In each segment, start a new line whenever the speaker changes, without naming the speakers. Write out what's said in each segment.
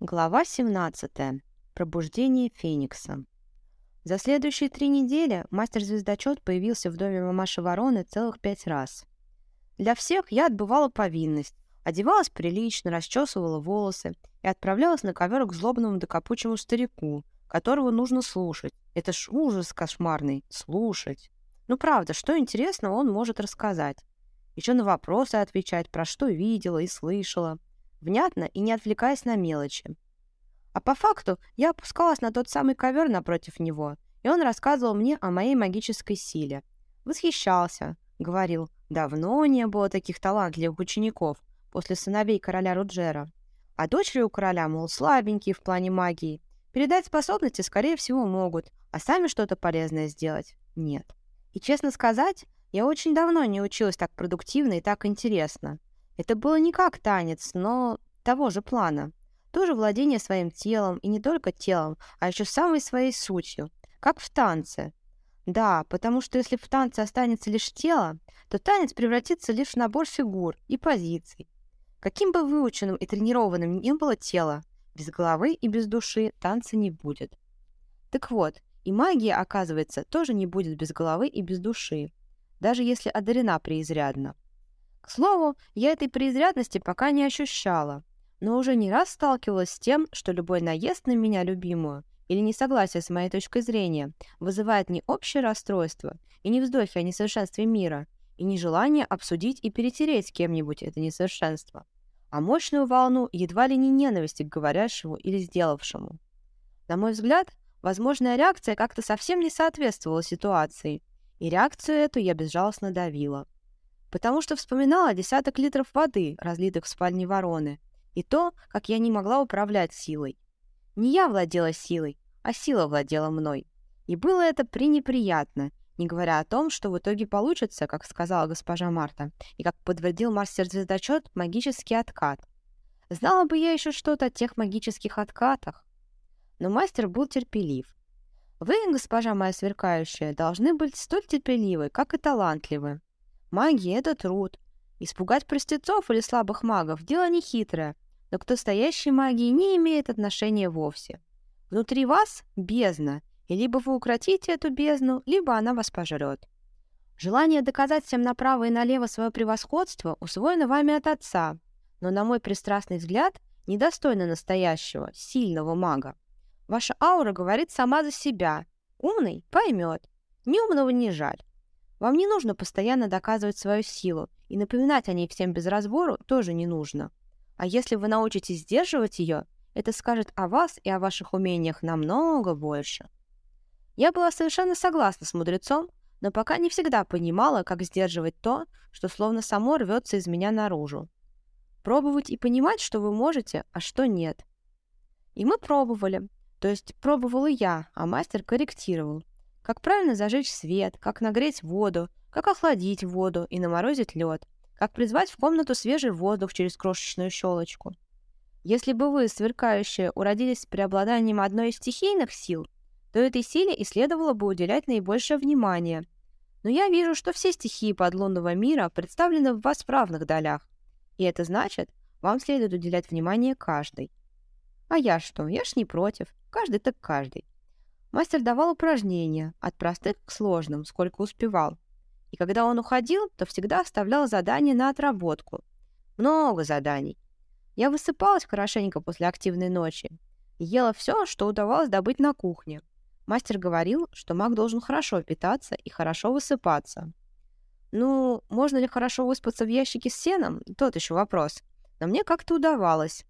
Глава 17. Пробуждение Феникса. За следующие три недели мастер-звездочет появился в доме мамаши Вороны целых пять раз. Для всех я отбывала повинность, одевалась прилично, расчесывала волосы и отправлялась на ковер к злобному докопучему старику, которого нужно слушать. Это ж ужас кошмарный — слушать. Ну правда, что интересного он может рассказать? Еще на вопросы отвечать, про что видела и слышала. Внятно и не отвлекаясь на мелочи. А по факту я опускалась на тот самый ковер напротив него, и он рассказывал мне о моей магической силе. Восхищался, говорил, давно не было таких талантливых учеников после сыновей короля Руджера. А дочери у короля, мол, слабенькие в плане магии. Передать способности, скорее всего, могут, а сами что-то полезное сделать — нет. И, честно сказать, я очень давно не училась так продуктивно и так интересно. Это было не как танец, но того же плана. Тоже владение своим телом, и не только телом, а еще самой своей сутью, как в танце. Да, потому что если в танце останется лишь тело, то танец превратится лишь в набор фигур и позиций. Каким бы выученным и тренированным ни было тело, без головы и без души танца не будет. Так вот, и магия, оказывается, тоже не будет без головы и без души даже если одарена преизрядно. К слову, я этой преизрядности пока не ощущала, но уже не раз сталкивалась с тем, что любой наезд на меня любимую или несогласие с моей точкой зрения вызывает не общее расстройство и не вздохи о несовершенстве мира, и не желание обсудить и перетереть с кем-нибудь это несовершенство, а мощную волну едва ли не ненависти к говорящему или сделавшему. На мой взгляд, возможная реакция как-то совсем не соответствовала ситуации, и реакцию эту я безжалостно давила. Потому что вспоминала десяток литров воды, разлитых в спальне вороны, и то, как я не могла управлять силой. Не я владела силой, а сила владела мной. И было это пренеприятно, не говоря о том, что в итоге получится, как сказала госпожа Марта, и как подтвердил мастер-звездочет магический откат. Знала бы я еще что-то о тех магических откатах. Но мастер был терпелив. Вы, госпожа моя сверкающая, должны быть столь терпеливы, как и талантливы. Магия — это труд. Испугать простецов или слабых магов — дело нехитрое, но к настоящей магии не имеет отношения вовсе. Внутри вас — бездна, и либо вы укротите эту бездну, либо она вас пожрет. Желание доказать всем направо и налево свое превосходство усвоено вами от отца, но, на мой пристрастный взгляд, недостойно настоящего, сильного мага. Ваша аура говорит сама за себя. Умный поймет. Неумного не жаль. Вам не нужно постоянно доказывать свою силу, и напоминать о ней всем без разбору тоже не нужно. А если вы научитесь сдерживать ее, это скажет о вас и о ваших умениях намного больше. Я была совершенно согласна с мудрецом, но пока не всегда понимала, как сдерживать то, что словно само рвется из меня наружу. Пробовать и понимать, что вы можете, а что нет. И мы пробовали, то есть пробовала я, а мастер корректировал. Как правильно зажечь свет, как нагреть воду, как охладить воду и наморозить лед, как призвать в комнату свежий воздух через крошечную щелочку. Если бы вы, сверкающие, уродились с преобладанием одной из стихийных сил, то этой силе и следовало бы уделять наибольшее внимание. Но я вижу, что все стихии подлунного мира представлены в вас в равных долях. И это значит, вам следует уделять внимание каждой. А я что? Я ж не против. Каждый так каждый. Мастер давал упражнения, от простых к сложным, сколько успевал. И когда он уходил, то всегда оставлял задания на отработку. Много заданий. Я высыпалась хорошенько после активной ночи. Ела все, что удавалось добыть на кухне. Мастер говорил, что маг должен хорошо питаться и хорошо высыпаться. Ну, можно ли хорошо выспаться в ящике с сеном? Тот еще вопрос. Но мне как-то удавалось.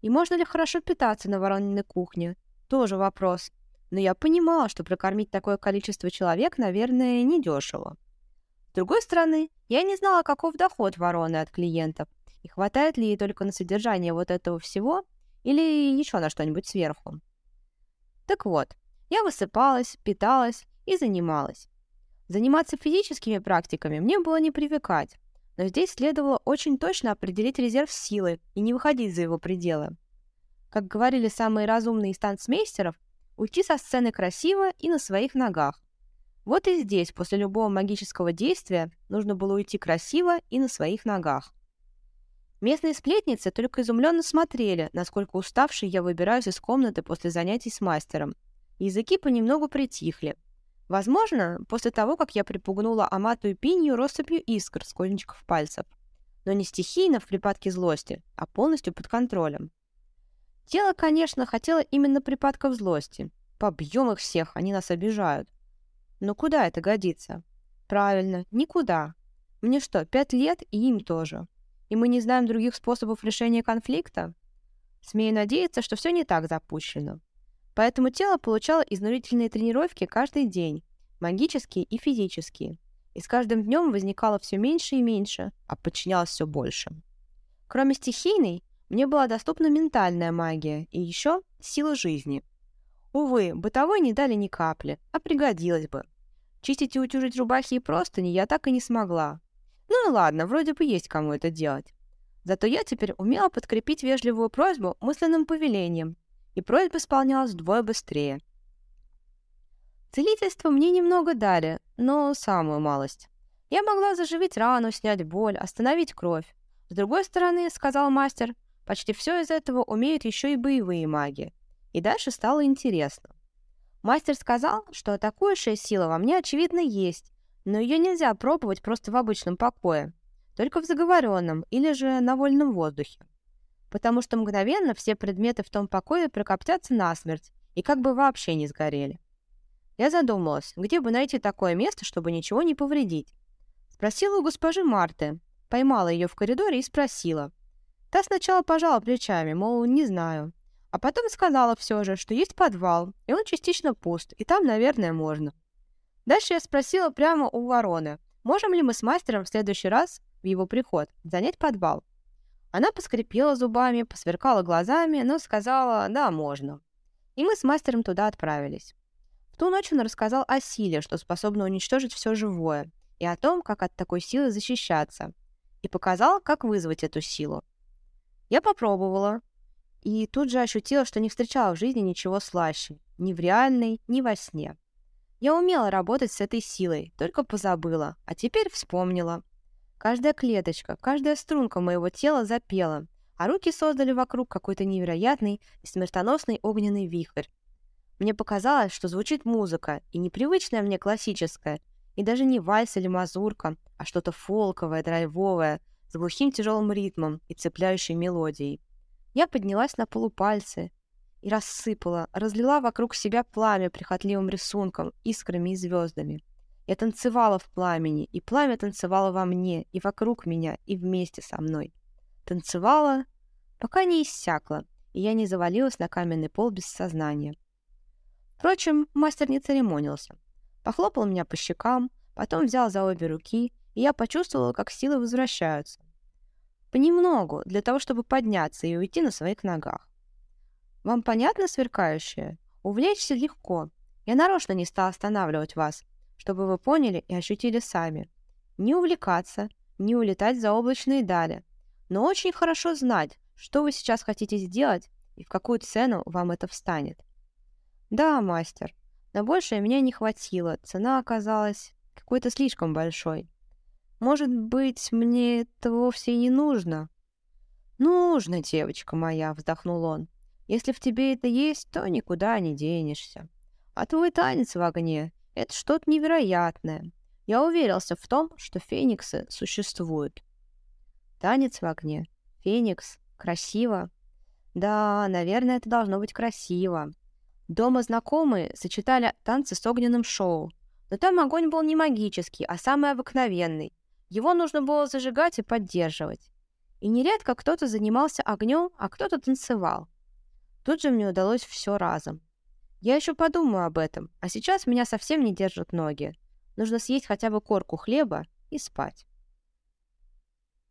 И можно ли хорошо питаться на Ворониной кухне? Тоже вопрос. Но я понимала, что прокормить такое количество человек, наверное, недешево. С другой стороны, я не знала, каков доход вороны от клиентов, и хватает ли ей только на содержание вот этого всего, или еще на что-нибудь сверху. Так вот, я высыпалась, питалась и занималась. Заниматься физическими практиками мне было не привыкать, но здесь следовало очень точно определить резерв силы и не выходить за его пределы. Как говорили самые разумные из танцмейстеров, уйти со сцены красиво и на своих ногах. Вот и здесь, после любого магического действия, нужно было уйти красиво и на своих ногах. Местные сплетницы только изумленно смотрели, насколько уставший я выбираюсь из комнаты после занятий с мастером. Языки понемногу притихли. Возможно, после того, как я припугнула Амату и Пинью россыпью искр с кончиков пальцев. Но не стихийно в припадке злости, а полностью под контролем. Тело, конечно, хотело именно припадков злости. Побьем их всех, они нас обижают. Но куда это годится? Правильно, никуда. Мне что, пять лет и им тоже. И мы не знаем других способов решения конфликта? Смею надеяться, что все не так запущено. Поэтому тело получало изнурительные тренировки каждый день, магические и физические. И с каждым днем возникало все меньше и меньше, а подчинялось все больше. Кроме стихийной, мне была доступна ментальная магия и еще сила жизни. Увы, бытовой не дали ни капли, а пригодилось бы. Чистить и утюжить рубахи и простыни я так и не смогла. Ну и ладно, вроде бы есть кому это делать. Зато я теперь умела подкрепить вежливую просьбу мысленным повелением и просьба исполнялась вдвое быстрее. Целительство мне немного дали, но самую малость. Я могла заживить рану, снять боль, остановить кровь. С другой стороны, сказал мастер, почти все из этого умеют еще и боевые маги. И дальше стало интересно. Мастер сказал, что атакующая сила во мне очевидно есть, но ее нельзя пробовать просто в обычном покое, только в заговоренном или же на вольном воздухе потому что мгновенно все предметы в том покое прокоптятся насмерть и как бы вообще не сгорели. Я задумалась, где бы найти такое место, чтобы ничего не повредить. Спросила у госпожи Марты, поймала ее в коридоре и спросила. Та сначала пожала плечами, мол, не знаю. А потом сказала все же, что есть подвал, и он частично пуст, и там, наверное, можно. Дальше я спросила прямо у вороны, можем ли мы с мастером в следующий раз, в его приход, занять подвал. Она поскрипела зубами, посверкала глазами, но сказала «да, можно». И мы с мастером туда отправились. В ту ночь он рассказал о силе, что способна уничтожить все живое, и о том, как от такой силы защищаться, и показал, как вызвать эту силу. Я попробовала, и тут же ощутила, что не встречала в жизни ничего слаще, ни в реальной, ни во сне. Я умела работать с этой силой, только позабыла, а теперь вспомнила. Каждая клеточка, каждая струнка моего тела запела, а руки создали вокруг какой-то невероятный и смертоносный огненный вихрь. Мне показалось, что звучит музыка, и непривычная мне классическая, и даже не вальс или мазурка, а что-то фолковое, драйвовое, с глухим тяжелым ритмом и цепляющей мелодией. Я поднялась на полупальцы и рассыпала, разлила вокруг себя пламя прихотливым рисунком, искрами и звездами. Я танцевала в пламени, и пламя танцевало во мне, и вокруг меня, и вместе со мной. Танцевала, пока не иссякла, и я не завалилась на каменный пол без сознания. Впрочем, мастер не церемонился. Похлопал меня по щекам, потом взял за обе руки, и я почувствовала, как силы возвращаются. Понемногу, для того, чтобы подняться и уйти на своих ногах. Вам понятно, сверкающее? Увлечься легко. Я нарочно не стала останавливать вас, чтобы вы поняли и ощутили сами. Не увлекаться, не улетать за облачные дали, но очень хорошо знать, что вы сейчас хотите сделать и в какую цену вам это встанет. Да, мастер, на большее меня не хватило, цена оказалась какой-то слишком большой. Может быть, мне это вовсе не нужно? Нужно, девочка моя, вздохнул он. Если в тебе это есть, то никуда не денешься. А твой танец в огне это что-то невероятное. Я уверился в том, что фениксы существуют. Танец в огне. Феникс. Красиво. Да, наверное, это должно быть красиво. Дома знакомые сочетали танцы с огненным шоу. Но там огонь был не магический, а самый обыкновенный. Его нужно было зажигать и поддерживать. И нередко кто-то занимался огнем, а кто-то танцевал. Тут же мне удалось все разом. Я еще подумаю об этом, а сейчас меня совсем не держат ноги. Нужно съесть хотя бы корку хлеба и спать.